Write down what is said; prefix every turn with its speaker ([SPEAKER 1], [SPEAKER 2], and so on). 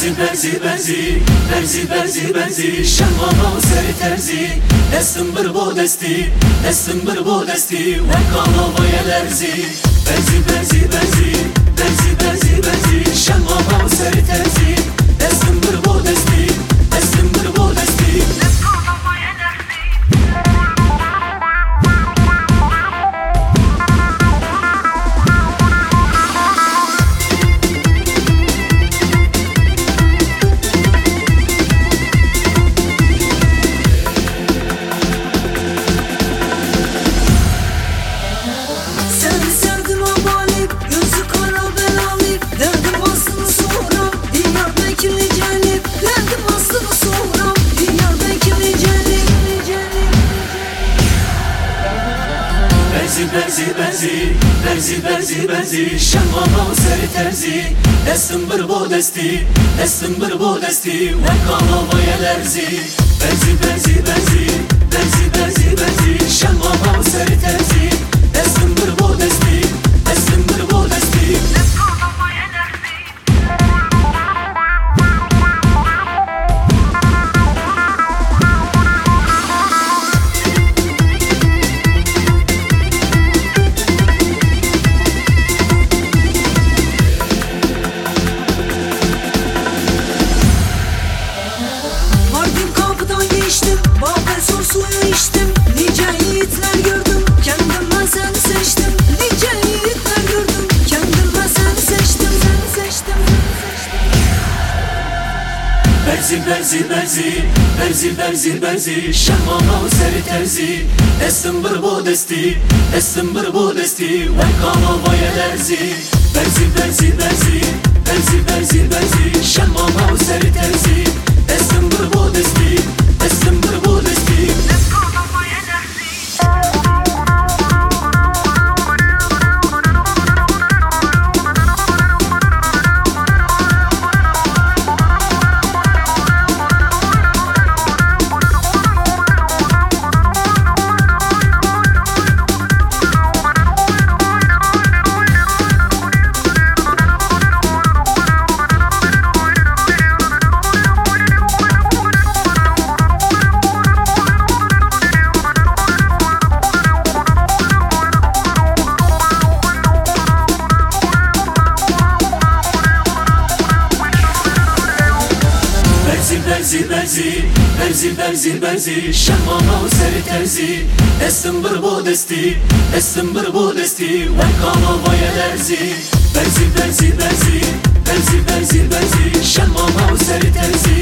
[SPEAKER 1] Berzi berzi berzi Berzi berzi berzi Şemama seri terzi. Destin bir bu desti. Destin bir bu desti. Ve kalavaya lerzi Berzi berzi berzi Berzi berzi berzi Şemama seri terzi Berzi berzi berzi Berzi berzi berzi Şemama seri terzi. Destin bir bu desti. Destin bir bu desti. Ve kalavaya lerzi Berzi berzi berzi
[SPEAKER 2] içtim Nice yiğitler gördüm. Kendime seni seçtim Nice gördüm. Kendime seni seçtim Seni seçtim
[SPEAKER 1] Berzi berzi berzi Berzi berzi berzi Şemama seri terzi. Destin bir bu desti Destin bir bu desti. Ve kalavaya lerzi Berzi berzi berzi Berzi berzi berzi Şemama seri terzi Berzi berzi berzi Berzi berzi berzi Şermana seri terzi. Estim bir bu desti. Estim bir bu desti. Verkana vaya derzi Berzi berzi berzi Berzi berzi berzi Şermana seri terzi.